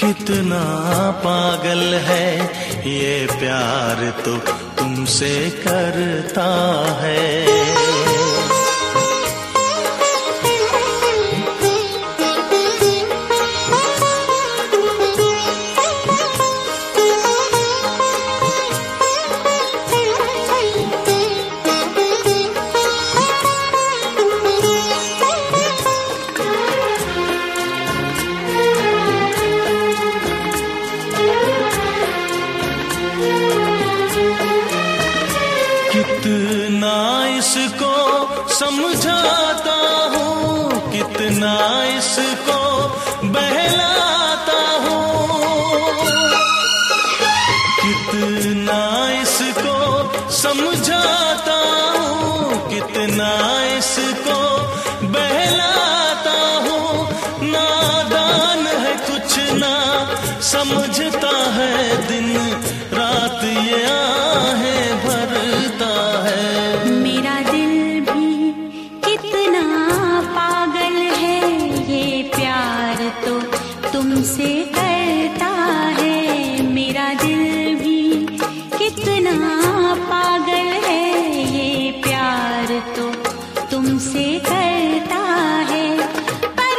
कितना पागल है ये प्यार तो तुमसे करता है। कितना इसको समझाता हूँ, कितना इसको बहलाता हूँ। कितना इसको समझाता हूँ, कितना इसको बहलाता हूँ। नादान है कुछ ना, समझता है दिन रात ये आहें भी कितना पागल है ये प्यार तो तुमसे करता है। पर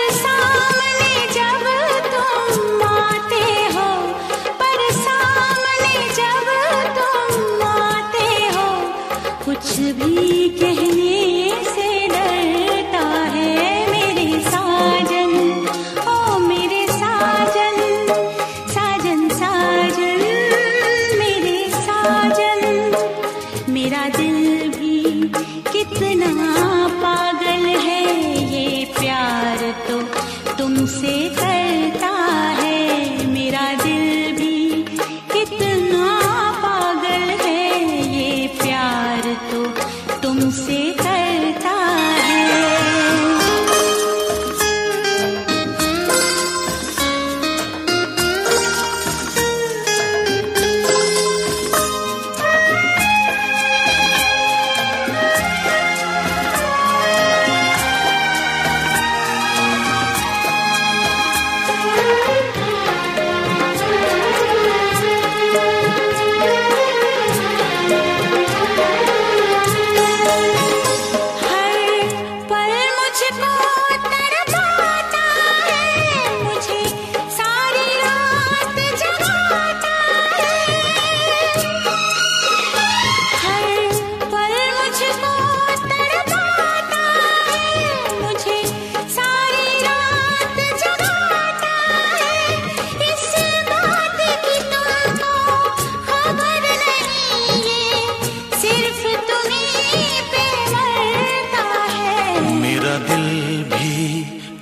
जब तुम आते हो, पर जब तुम आते हो, कुछ भी कहने तुमसे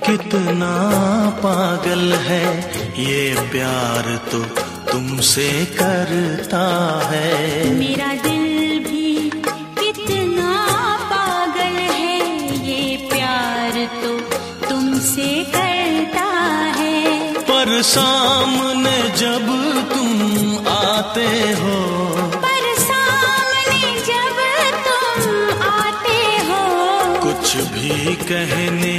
कितना पागल है ये प्यार तो तुमसे करता है। मेरा दिल भी कितना पागल है ये प्यार तो तुमसे करता है। पर सामने जब तुम आते हो पर सामने जब तुम आते हो कुछ भी कहने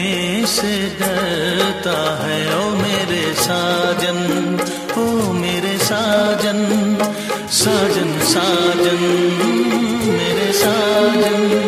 से डरता है ओ मेरे साजन ओ मेरे साजन साजन साजन मेरे साजन।